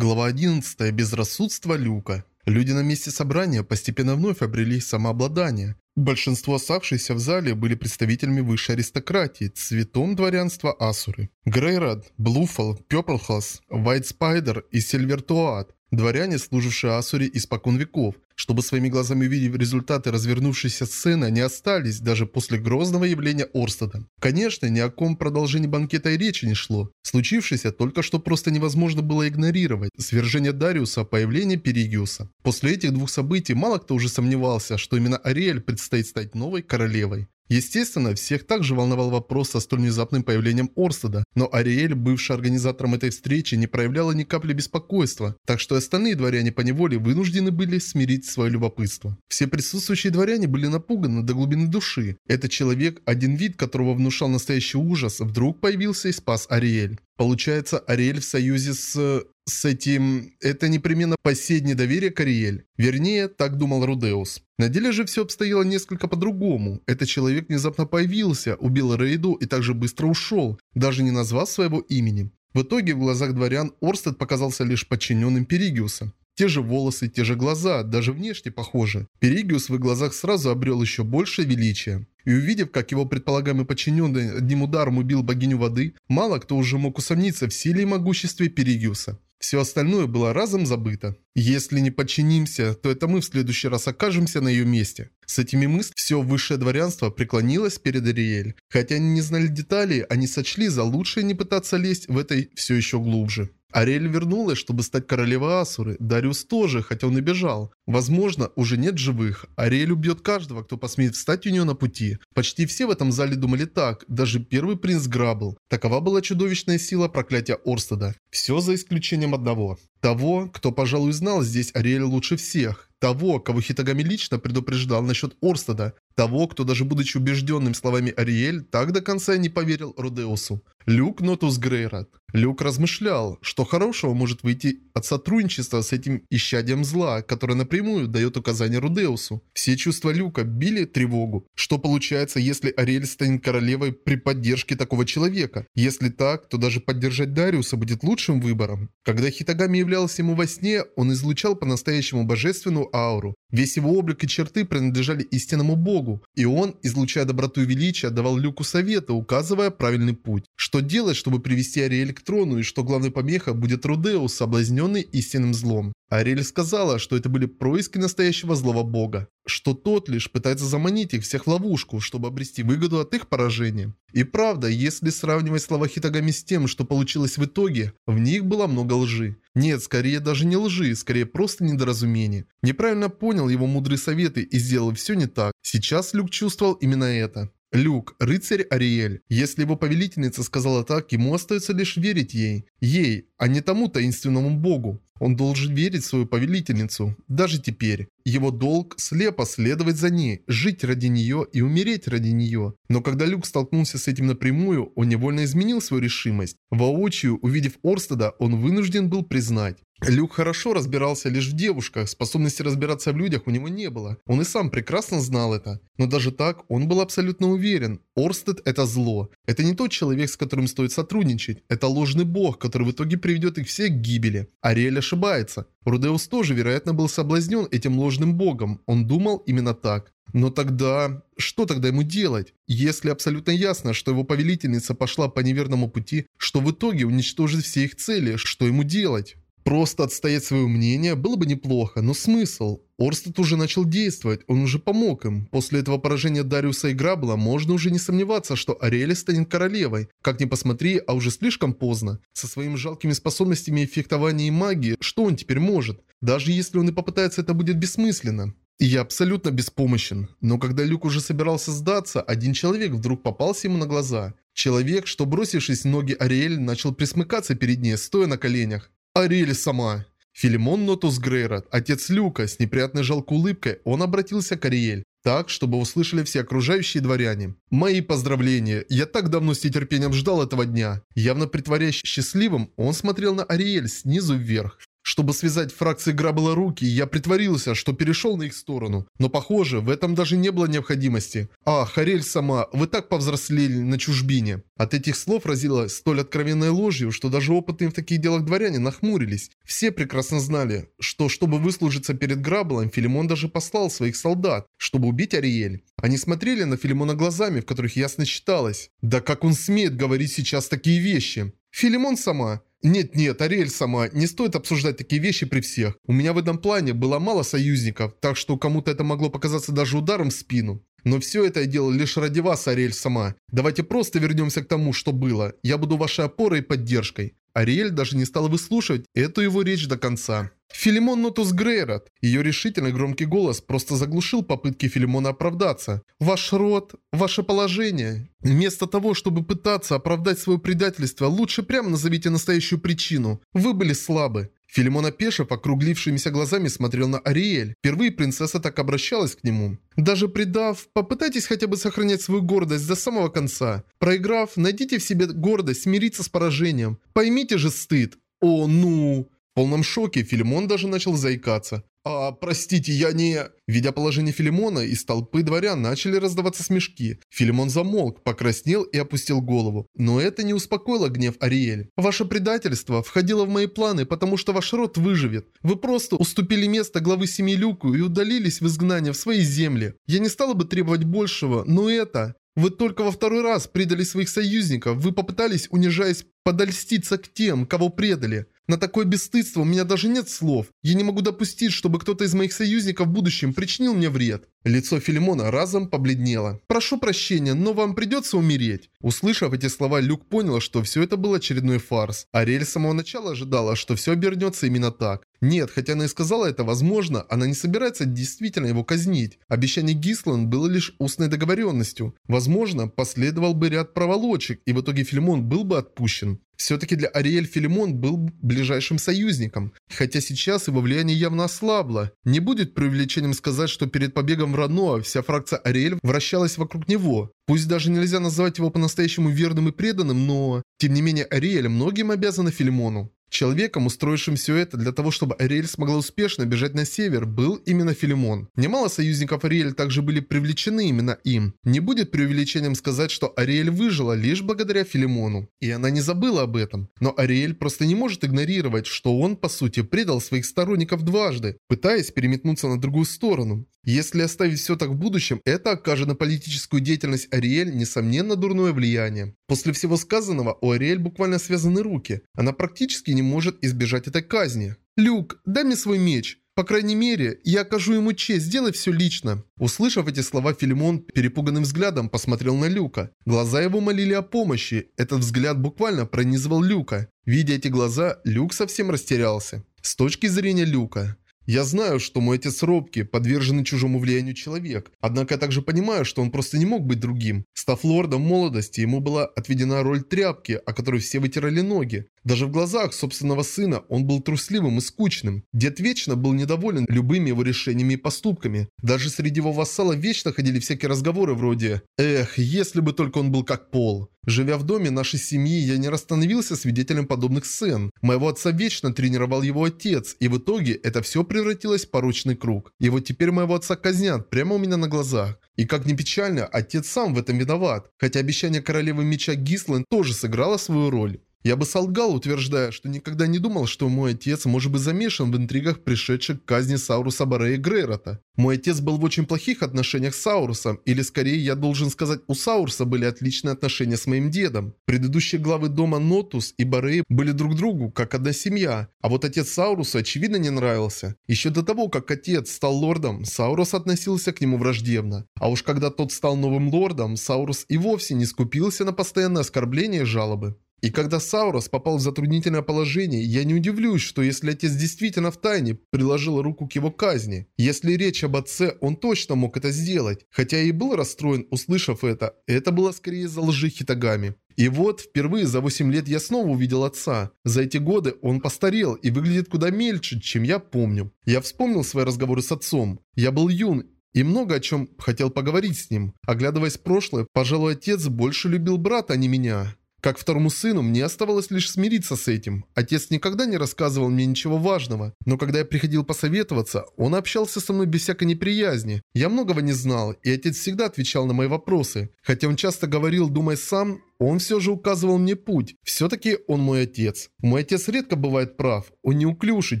Глава 11. Безрассудство Люка. Люди на месте собрания постепенно вновь обрели самообладание. Большинство оставшихся в зале были представителями высшей аристократии, цветом дворянства Асуры. Грейрад, Блуфал, Пёплхас, Вайт Спайдер и Сильвертуат Дворяне, служившие Асуре испокон веков, чтобы своими глазами увидев результаты развернувшейся сцены, не остались даже после грозного явления Орстеда. Конечно, ни о ком продолжении банкета и речи не шло. Случившееся только что просто невозможно было игнорировать. Свержение Дариуса, появление Перигиуса. После этих двух событий мало кто уже сомневался, что именно Ариэль предстоит стать новой королевой. Естественно, всех также волновал вопрос со столь внезапным появлением Орстеда, но Ариэль, бывший организатором этой встречи, не проявляла ни капли беспокойства, так что остальные дворяне по неволе вынуждены были смирить свое любопытство. Все присутствующие дворяне были напуганы до глубины души. Этот человек, один вид которого внушал настоящий ужас, вдруг появился и спас Ариэль. Получается, Ариэль в союзе с... с этим... Это непременно последнее доверие к Ариэль. Вернее, так думал Рудеус. На деле же все обстояло несколько по-другому. Этот человек внезапно появился, убил Рейду и также быстро ушел, даже не назвав своего имени. В итоге в глазах дворян Орстед показался лишь подчиненным Перигиуса. Те же волосы, те же глаза, даже внешне похожи. Перигиус в их глазах сразу обрел еще большее величие. И увидев, как его предполагаемый подчиненный одним ударом убил богиню воды, мало кто уже мог усомниться в силе и могуществе Перигиуса. Все остальное было разом забыто. Если не подчинимся, то это мы в следующий раз окажемся на ее месте. С этими мыслями все высшее дворянство преклонилось перед Ариэль. Хотя они не знали деталей, они сочли за лучшее не пытаться лезть в этой все еще глубже. Ариэль вернулась, чтобы стать королевой Асуры. Дариус тоже, хотя он и бежал. Возможно, уже нет живых. Ариэль убьет каждого, кто посмеет встать у нее на пути. Почти все в этом зале думали так. Даже первый принц Грабл. Такова была чудовищная сила проклятия Орстеда. Все за исключением одного. Того, кто, пожалуй, знал здесь Ариэль лучше всех. Того, кого Хитагами лично предупреждал насчет Орстеда. Того, кто даже будучи убежденным словами Ариэль, так до конца не поверил Рудеусу. Люк Нотус Грейрат. Люк размышлял, что хорошего может выйти от сотрудничества с этим исчадием зла, которое напрямую дает указания Рудеусу. Все чувства Люка били тревогу. Что получается, если Ариэль станет королевой при поддержке такого человека? Если так, то даже поддержать Дариуса будет лучшим выбором. Когда Хитагами являлся ему во сне, он излучал по-настоящему божественную ауру. Весь его облик и черты принадлежали истинному богу, и он, излучая доброту и величие, давал Люку советы, указывая правильный путь. Что делать, чтобы привести Ариэль к трону, и что главной помеха будет Рудеус, соблазненный истинным злом. Ариэль сказала, что это были происки настоящего злого бога, что тот лишь пытается заманить их всех в ловушку, чтобы обрести выгоду от их поражения. И правда, если сравнивать слова Хитагами с тем, что получилось в итоге, в них было много лжи. Нет, скорее даже не лжи, скорее просто недоразумение. Неправильно понял его мудрые советы и сделал все не так. Сейчас Люк чувствовал именно это. Люк, рыцарь Ариэль. Если его повелительница сказала так, ему остается лишь верить ей. Ей, а не тому таинственному богу. Он должен верить свою повелительницу, даже теперь. Его долг слепо следовать за ней, жить ради нее и умереть ради нее. Но когда Люк столкнулся с этим напрямую, он невольно изменил свою решимость. Воочию, увидев Орстеда, он вынужден был признать. Люк хорошо разбирался лишь в девушках, способности разбираться в людях у него не было. Он и сам прекрасно знал это. Но даже так, он был абсолютно уверен. Орстед – это зло. Это не тот человек, с которым стоит сотрудничать. Это ложный бог, который в итоге приведет их всех к гибели. Ариэль ошибается. Рудеус тоже, вероятно, был соблазнен этим ложным богом. Он думал именно так. Но тогда... Что тогда ему делать? Если абсолютно ясно, что его повелительница пошла по неверному пути, что в итоге уничтожит все их цели, что ему делать? Просто отстоять свое мнение было бы неплохо, но смысл? Орстед уже начал действовать, он уже помог им. После этого поражения Дариуса и Грабла можно уже не сомневаться, что Ариэль станет королевой. Как ни посмотри, а уже слишком поздно. Со своими жалкими способностями фехтования и магии, что он теперь может? Даже если он и попытается, это будет бессмысленно. Я абсолютно беспомощен. Но когда Люк уже собирался сдаться, один человек вдруг попался ему на глаза. Человек, что бросившись ноги Ариэль, начал присмыкаться перед ней, стоя на коленях. Ариэль сама. Филимон Нотус Грейрот, отец Люка, с неприятной жалкой улыбкой, он обратился к Ариэль. Так, чтобы услышали все окружающие дворяне. Мои поздравления. Я так давно с нетерпением ждал этого дня. Явно притворяясь счастливым, он смотрел на Ариэль снизу вверх. Чтобы связать фракции Граббела руки, я притворился, что перешел на их сторону. Но похоже, в этом даже не было необходимости. А, Харель сама, вы так повзрослели на чужбине. От этих слов разило столь откровенной ложью, что даже опытные в таких делах дворяне нахмурились. Все прекрасно знали, что чтобы выслужиться перед Граббелом, Филимон даже послал своих солдат, чтобы убить Ариэль. Они смотрели на Филимона глазами, в которых ясно читалось. Да как он смеет говорить сейчас такие вещи? Филимон сама. Нет-нет, Ариэль сама, не стоит обсуждать такие вещи при всех. У меня в этом плане было мало союзников, так что кому-то это могло показаться даже ударом в спину. Но все это я делал лишь ради вас, Ариэль сама. Давайте просто вернемся к тому, что было. Я буду вашей опорой и поддержкой. Ариэль даже не стала выслушивать эту его речь до конца. Филимон Нотус Грейрот. Ее решительный громкий голос просто заглушил попытки Филимона оправдаться. Ваш род, ваше положение. Вместо того, чтобы пытаться оправдать свое предательство, лучше прямо назовите настоящую причину. Вы были слабы. Филимон опешив, округлившимися глазами смотрел на Ариэль. Впервые принцесса так обращалась к нему. Даже предав, попытайтесь хотя бы сохранять свою гордость до самого конца. Проиграв, найдите в себе гордость, смириться с поражением. Поймите же стыд. О, ну... В полном шоке Филимон даже начал заикаться. «А, простите, я не...» Видя положение Филимона, из толпы дворян начали раздаваться смешки. Филимон замолк, покраснел и опустил голову. Но это не успокоило гнев Ариэль. «Ваше предательство входило в мои планы, потому что ваш род выживет. Вы просто уступили место главы семьи Люку и удалились в изгнание в свои земли. Я не стала бы требовать большего, но это... Вы только во второй раз предали своих союзников, вы попытались, унижаясь, подольститься к тем, кого предали. На такое бесстыдство у меня даже нет слов. Я не могу допустить, чтобы кто-то из моих союзников в будущем причинил мне вред. Лицо Филимона разом побледнело. «Прошу прощения, но вам придется умереть». Услышав эти слова, Люк понял, что все это был очередной фарс. Ариэль с самого начала ожидала, что все обернется именно так. Нет, хотя она и сказала это, возможно, она не собирается действительно его казнить. Обещание Гислан было лишь устной договоренностью. Возможно, последовал бы ряд проволочек, и в итоге Филимон был бы отпущен. Все-таки для Ариэль Филимон был ближайшим союзником, хотя сейчас его влияние явно ослабло. Не будет преувеличением сказать, что перед побегом в Раноа вся фракция Ариэль вращалась вокруг него. Пусть даже нельзя назвать его по-настоящему верным и преданным, но... Тем не менее, Ариэль многим обязана Филимону. Человеком, устроившим все это для того, чтобы Ариэль смогла успешно бежать на север, был именно Филимон. Немало союзников Ариэль также были привлечены именно им. Не будет преувеличением сказать, что Ариэль выжила лишь благодаря Филимону. И она не забыла об этом. Но Ариэль просто не может игнорировать, что он, по сути, предал своих сторонников дважды, пытаясь переметнуться на другую сторону. Если оставить все так в будущем, это окажет на политическую деятельность Ариэль, несомненно, дурное влияние. После всего сказанного у Ариэль буквально связаны руки. Она практически не может избежать этой казни. «Люк, дай мне свой меч!» По крайней мере, я окажу ему честь, сделай все лично. Услышав эти слова, Филимон перепуганным взглядом посмотрел на Люка. Глаза его молили о помощи. Этот взгляд буквально пронизывал Люка. Видя эти глаза, Люк совсем растерялся. С точки зрения Люка, я знаю, что мой отец робкий, подверженный чужому влиянию человек. Однако я также понимаю, что он просто не мог быть другим. Став лордом молодости, ему была отведена роль тряпки, о которой все вытирали ноги. Даже в глазах собственного сына он был трусливым и скучным. Дед вечно был недоволен любыми его решениями и поступками. Даже среди его вассалов вечно ходили всякие разговоры вроде «Эх, если бы только он был как Пол». Живя в доме нашей семьи, я не расстановился свидетелем подобных сцен. Моего отца вечно тренировал его отец, и в итоге это все превратилось в порочный круг. И вот теперь моего отца казнят прямо у меня на глазах. И как ни печально, отец сам в этом виноват. Хотя обещание королевы меча Гислен тоже сыграло свою роль. Я бы солгал, утверждая, что никогда не думал, что мой отец может быть замешан в интригах, пришедших к казни Сауруса Барея Грейрота. Мой отец был в очень плохих отношениях с Саурусом, или скорее я должен сказать, у Сауруса были отличные отношения с моим дедом. Предыдущие главы дома Нотус и Барей были друг другу, как одна семья, а вот отец Сауруса очевидно не нравился. Еще до того, как отец стал лордом, Саурус относился к нему враждебно. А уж когда тот стал новым лордом, Саурус и вовсе не скупился на постоянное оскорбление и жалобы. И когда Саурос попал в затруднительное положение, я не удивлюсь, что если отец действительно втайне приложил руку к его казни. Если речь об отце, он точно мог это сделать. Хотя и был расстроен, услышав это, это было скорее из-за лжи Хитагами. И вот, впервые за 8 лет я снова увидел отца. За эти годы он постарел и выглядит куда мельче, чем я помню. Я вспомнил свои разговоры с отцом. Я был юн и много о чем хотел поговорить с ним. Оглядываясь в прошлое, пожалуй, отец больше любил брата, а не меня. Как второму сыну, мне оставалось лишь смириться с этим. Отец никогда не рассказывал мне ничего важного, но когда я приходил посоветоваться, он общался со мной без всякой неприязни. Я многого не знал, и отец всегда отвечал на мои вопросы. Хотя он часто говорил, думай сам, он все же указывал мне путь. Все-таки он мой отец. Мой отец редко бывает прав. Он неуклюж и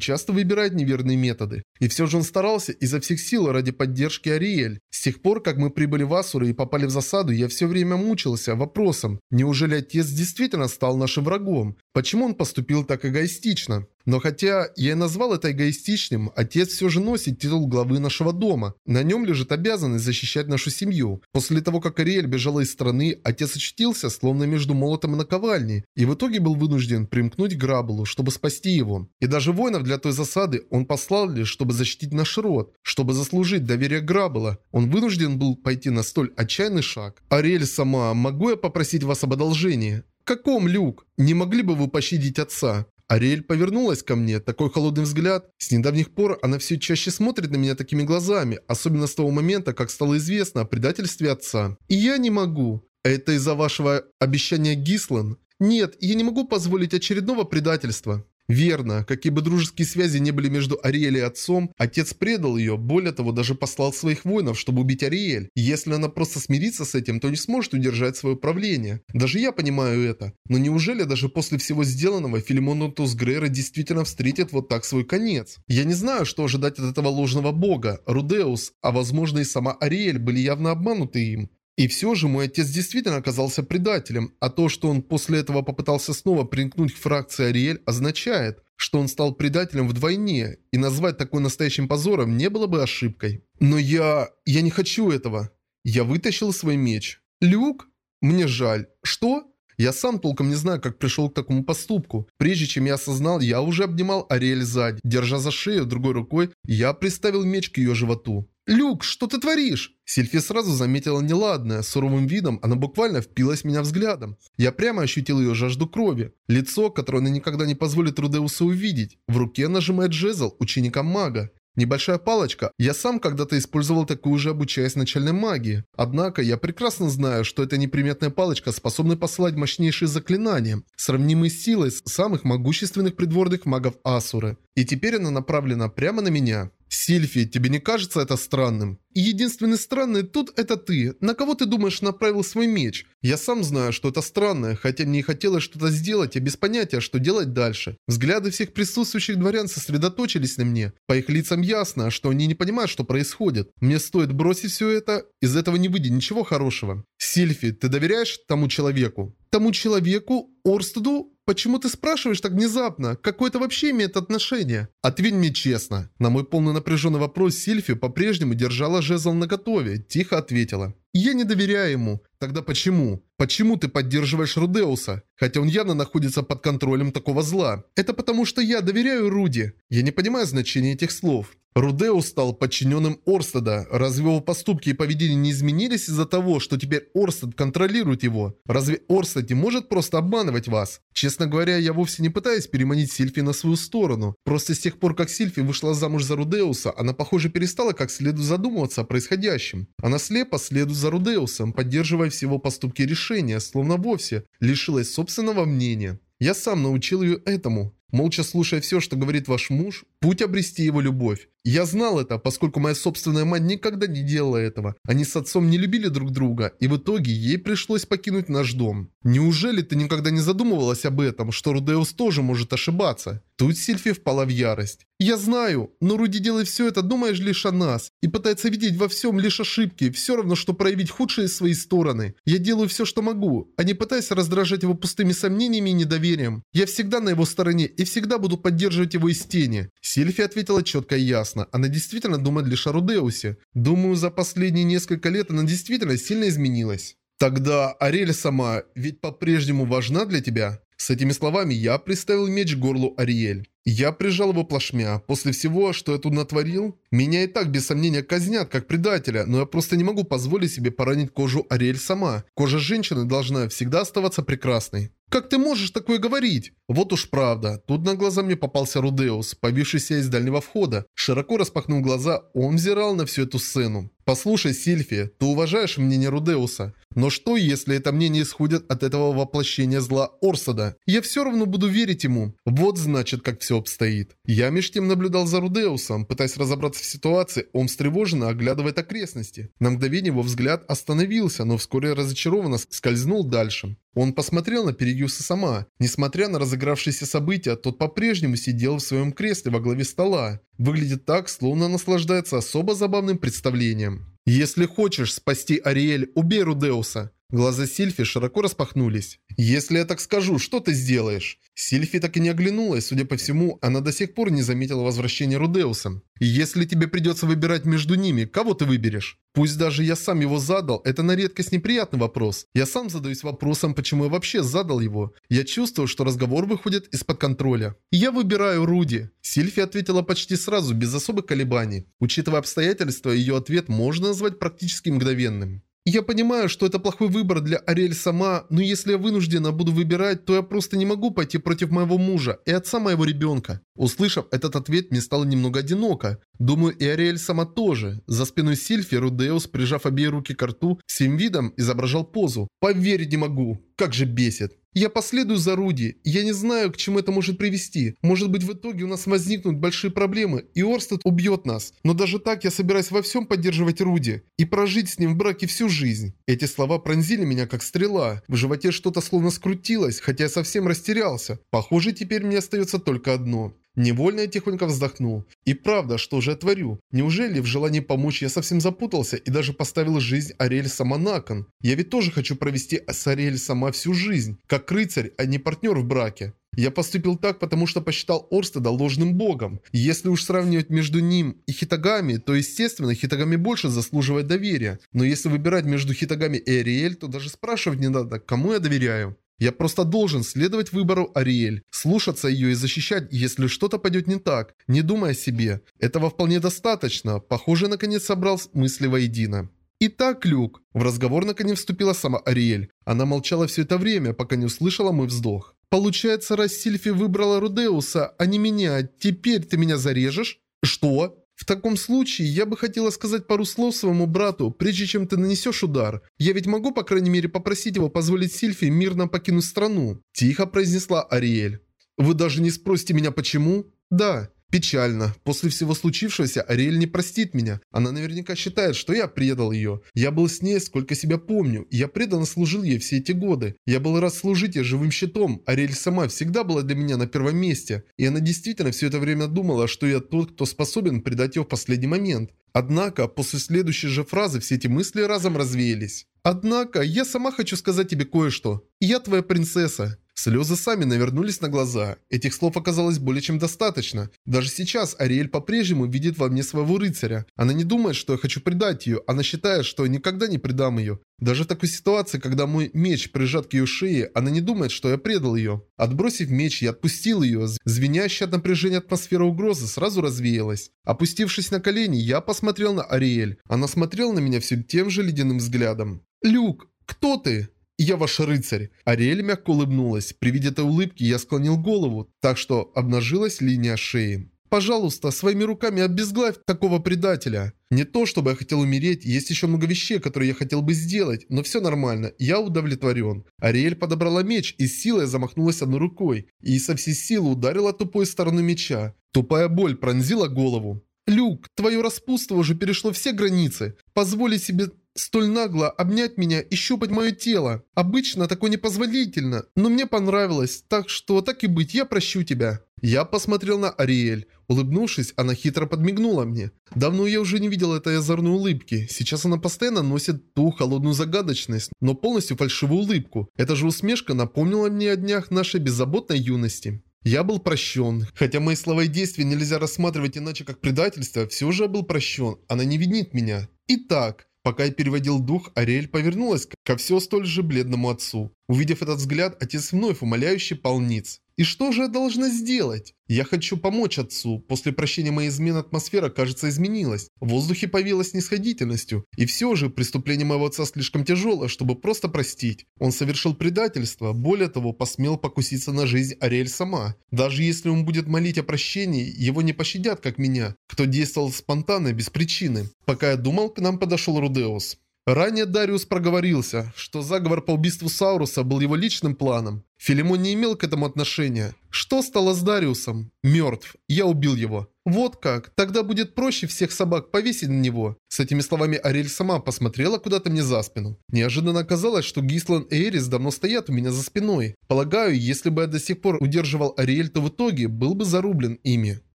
часто выбирает неверные методы. И все же он старался изо всех сил ради поддержки Ариэль. С тех пор, как мы прибыли в Асуры и попали в засаду, я все время мучился вопросом, неужели отец действительно стал нашим врагом? Почему он поступил так эгоистично? Но хотя я и назвал это эгоистичным, отец все же носит титул главы нашего дома. На нем лежит обязанность защищать нашу семью. После того, как Ариэль бежала из страны, отец очутился словно между молотом и наковальней, и в итоге был вынужден примкнуть к Грабулу, чтобы спасти его. И даже воинов для той засады он послал лишь, чтобы защитить наш род, чтобы заслужить доверие Грабула. Он вынужден был пойти на столь отчаянный шаг. Ариэль сама, могу я попросить вас об одолжении? «Каком, Люк? Не могли бы вы пощадить отца?» Ариэль повернулась ко мне, такой холодный взгляд. С недавних пор она все чаще смотрит на меня такими глазами, особенно с того момента, как стало известно о предательстве отца. И я не могу. Это из-за вашего обещания Гислан? Нет, я не могу позволить очередного предательства. Верно, какие бы дружеские связи не были между Ариэль и отцом, отец предал ее, более того, даже послал своих воинов, чтобы убить Ариэль. если она просто смирится с этим, то не сможет удержать свое правление. Даже я понимаю это. Но неужели даже после всего сделанного Филимон Тусгрейра действительно встретит вот так свой конец? Я не знаю, что ожидать от этого ложного бога. Рудеус, а возможно и сама Ариэль были явно обмануты им. И все же мой отец действительно оказался предателем, а то, что он после этого попытался снова примкнуть к фракции Ариэль, означает, что он стал предателем вдвойне, и назвать такой настоящим позором не было бы ошибкой. Но я... я не хочу этого. Я вытащил свой меч. Люк? Мне жаль. Что? Я сам толком не знаю, как пришел к такому поступку. Прежде чем я осознал, я уже обнимал Ариэль сзади. Держа за шею другой рукой, я приставил меч к ее животу. «Люк, что ты творишь?» Сильфи сразу заметила неладное. Суровым видом она буквально впилась в меня взглядом. Я прямо ощутил ее жажду крови. Лицо, которое она никогда не позволит Рудеусу увидеть. В руке нажимает жезл ученика мага. Небольшая палочка. Я сам когда-то использовал такую же, обучаясь начальной магии. Однако я прекрасно знаю, что эта неприметная палочка способна посылать мощнейшие заклинания, сравнимые с силой самых могущественных придворных магов Асуры. И теперь она направлена прямо на меня. Сильфи, тебе не кажется это странным? Единственный странный тут это ты. На кого ты думаешь направил свой меч? Я сам знаю, что это странное, хотя мне и хотелось что-то сделать, я без понятия, что делать дальше. Взгляды всех присутствующих дворян сосредоточились на мне. По их лицам ясно, что они не понимают, что происходит. Мне стоит бросить все это, из этого не выйдет ничего хорошего. Сильфи, ты доверяешь тому человеку? Тому человеку? Орстеду? Почему ты спрашиваешь так внезапно? Какое это вообще имеет отношение? Ответь мне честно. На мой полный напряженный вопрос Сильфи по-прежнему держала жезл наготове. Тихо ответила. Я не доверяю ему. Тогда почему? Почему ты поддерживаешь Рудеуса? Хотя он явно находится под контролем такого зла. Это потому, что я доверяю Руди. Я не понимаю значения этих слов. Рудеус стал подчиненным Орстеда. Разве его поступки и поведение не изменились из-за того, что теперь Орстед контролирует его? Разве Орстед не может просто обманывать вас? Честно говоря, я вовсе не пытаюсь переманить Сильфи на свою сторону. Просто с тех пор, как Сильфи вышла замуж за Рудеуса, она, похоже, перестала как следует задумываться о происходящем. Она слепо следует за Рудеусом, поддерживая всего поступки и решения, словно вовсе лишилась собственного мнения. Я сам научил ее этому. Молча слушая все, что говорит ваш муж, путь обрести его любовь. Я знал это, поскольку моя собственная мать никогда не делала этого. Они с отцом не любили друг друга, и в итоге ей пришлось покинуть наш дом. Неужели ты никогда не задумывалась об этом, что Рудеус тоже может ошибаться? Тут Сильфи впала в ярость. «Я знаю, но Руди делает все это, думаешь лишь о нас, и пытается видеть во всем лишь ошибки, все равно, что проявить худшие свои стороны. Я делаю все, что могу, а не пытаясь раздражать его пустыми сомнениями и недоверием. Я всегда на его стороне и всегда буду поддерживать его из тени». Сильфи ответила четко и ясно. Она действительно думает лишь о Рудеусе. Думаю, за последние несколько лет она действительно сильно изменилась. Тогда Ариэль сама ведь по-прежнему важна для тебя? С этими словами я приставил меч к горлу Ариэль. Я прижал его плашмя. После всего, что я тут натворил, меня и так без сомнения казнят, как предателя, но я просто не могу позволить себе поранить кожу Ариэль сама. Кожа женщины должна всегда оставаться прекрасной. «Как ты можешь такое говорить?» Вот уж правда. Тут на глаза мне попался Рудеус, повившийся из дальнего входа. Широко распахнув глаза, он взирал на всю эту сцену. Послушай, Сильфи, ты уважаешь мнение Рудеуса. Но что, если это мнение исходит от этого воплощения зла Орсада? Я все равно буду верить ему. Вот значит, как все обстоит. Я меж тем наблюдал за Рудеусом, пытаясь разобраться в ситуации, он встревоженно оглядывает окрестности. На мгновение его взгляд остановился, но вскоре разочарованно скользнул дальше. Он посмотрел на Перегюса сама. Несмотря на разыгравшиеся события, тот по-прежнему сидел в своем кресле во главе стола. Выглядит так, словно наслаждается особо забавным представлением. «Если хочешь спасти Ариэль, убей Рудеуса!» Глаза Сильфи широко распахнулись. «Если я так скажу, что ты сделаешь?» Сильфи так и не оглянулась, судя по всему, она до сих пор не заметила возвращения Рудеуса. «Если тебе придется выбирать между ними, кого ты выберешь?» Пусть даже я сам его задал, это на редкость неприятный вопрос. Я сам задаюсь вопросом, почему я вообще задал его. Я чувствую, что разговор выходит из-под контроля. «Я выбираю Руди», – Сильфи ответила почти сразу, без особых колебаний. Учитывая обстоятельства, ее ответ можно назвать практически мгновенным. Я понимаю, что это плохой выбор для Ариэль сама, но если я вынуждена буду выбирать, то я просто не могу пойти против моего мужа и отца моего ребенка. Услышав этот ответ, мне стало немного одиноко. Думаю, и Ариэль сама тоже. За спиной Сильфи Рудеус, прижав обе руки к рту, всем видом изображал позу. Поверить не могу. Как же бесит. Я последую за Руди. Я не знаю, к чему это может привести. Может быть, в итоге у нас возникнут большие проблемы, и Орстед убьет нас. Но даже так я собираюсь во всем поддерживать Руди и прожить с ним в браке всю жизнь. Эти слова пронзили меня как стрела. В животе что-то словно скрутилось, хотя я совсем растерялся. Похоже, теперь мне остается только одно. Невольно я тихонько вздохнул. И правда, что же я творю? Неужели в желании помочь я совсем запутался и даже поставил жизнь Ариэль сама на кон? Я ведь тоже хочу провести с Ариэль сама всю жизнь, как рыцарь, а не партнер в браке. Я поступил так, потому что посчитал Орстеда ложным богом. Если уж сравнивать между ним и Хитагами, то естественно Хитагами больше заслуживает доверия. Но если выбирать между Хитагами и Ариэль, то даже спрашивать не надо, кому я доверяю. Я просто должен следовать выбору Ариэль, слушаться ее и защищать, если что-то пойдет не так, не думая о себе. Этого вполне достаточно. Похоже, наконец собрал мысли воедино. «Итак, Люк», в разговор наконец вступила сама Ариэль. Она молчала все это время, пока не услышала мой вздох. «Получается, раз Сильфи выбрала Рудеуса, а не меня, теперь ты меня зарежешь?» «Что?» В таком случае, я бы хотела сказать пару слов своему брату, прежде чем ты нанесешь удар. Я ведь могу, по крайней мере, попросить его позволить Сильфи мирно покинуть страну. Тихо произнесла Ариэль. Вы даже не спросите меня почему? Да. Печально. После всего случившегося Ариэль не простит меня. Она наверняка считает, что я предал ее. Я был с ней, сколько себя помню. Я преданно служил ей все эти годы. Я был рад служить ей живым щитом. Ариэль сама всегда была для меня на первом месте. И она действительно все это время думала, что я тот, кто способен предать ее в последний момент. Однако, после следующей же фразы все эти мысли разом развеялись. Однако, я сама хочу сказать тебе кое-что. Я твоя принцесса. Слезы сами навернулись на глаза. Этих слов оказалось более чем достаточно. Даже сейчас Ариэль по-прежнему видит во мне своего рыцаря. Она не думает, что я хочу предать ее. Она считает, что я никогда не предам ее. Даже в такой ситуации, когда мой меч прижат к ее шее, она не думает, что я предал ее. Отбросив меч, я отпустил ее. Звенящая от напряжения атмосфера угрозы сразу развеялась. Опустившись на колени, я посмотрел на Ариэль. Она смотрела на меня все тем же ледяным взглядом. «Люк, кто ты?» «Я ваш рыцарь!» Ариэль мягко улыбнулась. При виде этой улыбки я склонил голову, так что обнажилась линия шеи. «Пожалуйста, своими руками обезглавь такого предателя!» Не то, чтобы я хотел умереть, есть еще много вещей, которые я хотел бы сделать, но все нормально, я удовлетворен. Ариэль подобрала меч и силой замахнулась одной рукой, и со всей силы ударила тупой стороной меча. Тупая боль пронзила голову. «Люк, твое распутство уже перешло все границы. Позволи себе столь нагло обнять меня и щупать мое тело. Обычно такое непозволительно, но мне понравилось, так что так и быть, я прощу тебя». Я посмотрел на Ариэль. Улыбнувшись, она хитро подмигнула мне. Давно я уже не видел этой озорной улыбки. Сейчас она постоянно носит ту холодную загадочность, но полностью фальшивую улыбку. Эта же усмешка напомнила мне о днях нашей беззаботной юности. Я был прощен. Хотя мои слова и действия нельзя рассматривать иначе как предательство, все же я был прощен. Она не винит меня. Итак, Пока я переводил дух, Ариэль повернулась ко все столь же бледному отцу. Увидев этот взгляд, отец вновь умоляющий полниц. И что же я должна сделать? Я хочу помочь отцу. После прощения моей измены атмосфера, кажется, изменилась. В воздухе появилась нисходительностью. И все же, преступление моего отца слишком тяжелое, чтобы просто простить. Он совершил предательство. Более того, посмел покуситься на жизнь Ариэль сама. Даже если он будет молить о прощении, его не пощадят, как меня. Кто действовал спонтанно, без причины. Пока я думал, к нам подошел Рудеус. Ранее Дариус проговорился, что заговор по убийству Сауруса был его личным планом. Филимон не имел к этому отношения. Что стало с Дариусом? Мертв. Я убил его. Вот как. Тогда будет проще всех собак повесить на него. С этими словами Ариэль сама посмотрела куда-то мне за спину. Неожиданно оказалось, что Гислан и Эрис давно стоят у меня за спиной. Полагаю, если бы я до сих пор удерживал Ариэль, то в итоге был бы зарублен ими.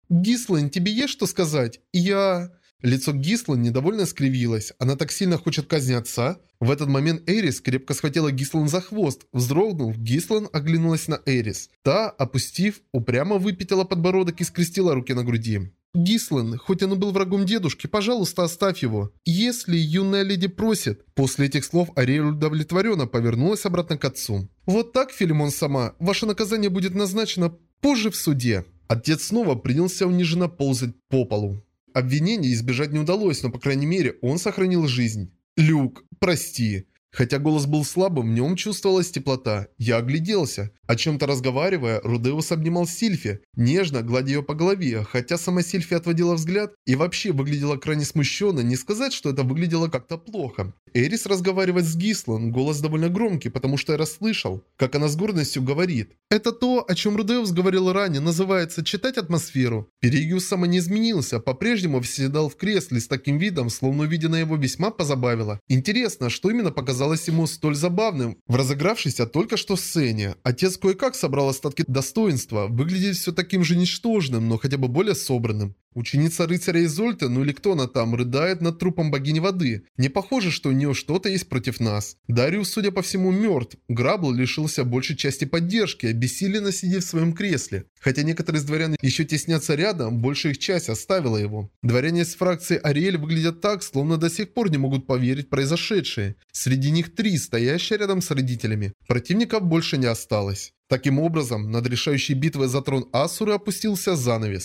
«Гислан, тебе есть что сказать? Я...» Лицо Гислан недовольно скривилось. Она так сильно хочет казнить отца? В этот момент Эрис крепко схватила Гислан за хвост. Вздрогнув, Гислан оглянулась на Эрис. Та, опустив, упрямо выпятила подбородок и скрестила руки на груди. «Гислан, хоть он и был врагом дедушки, пожалуйста, оставь его. Если юная леди просит...» После этих слов Ариэль удовлетворенно повернулась обратно к отцу. «Вот так, Филимон сама, ваше наказание будет назначено позже в суде». Отец снова принялся униженно ползать по полу. Обвинения избежать не удалось, но, по крайней мере, он сохранил жизнь. «Люк, прости». Хотя голос был слабым, в нем чувствовалась теплота. Я огляделся. О чем-то разговаривая, Рудеус обнимал Сильфи, нежно гладя ее по голове, хотя сама Сильфи отводила взгляд и вообще выглядела крайне смущенно, не сказать, что это выглядело как-то плохо. Эрис разговаривает с Гислан, голос довольно громкий, потому что я расслышал, как она с гордостью говорит. Это то, о чем Рудеус говорил ранее, называется «читать атмосферу». Перигиус сама не изменился, по-прежнему всседал в кресле с таким видом, словно увиденное его весьма позабавило. Интересно, что именно показалось ему столь забавным в разыгравшейся только что сцене. Отец кое-как собрал остатки достоинства, выглядит все таким же ничтожным, но хотя бы более собранным. Ученица рыцаря Изольты, ну или кто она там, рыдает над трупом богини воды. Не похоже, что у нее что-то есть против нас. Дариус, судя по всему, мертв. Грабл лишился большей части поддержки, обессиленно сидит в своем кресле. Хотя некоторые из дворян еще теснятся рядом, большая их часть оставила его. Дворяне из фракции Ариэль выглядят так, словно до сих пор не могут поверить произошедшее. Среди них три, стоящие рядом с родителями. Противников больше не осталось. Таким образом, над решающей битвой за трон Асуры опустился занавес.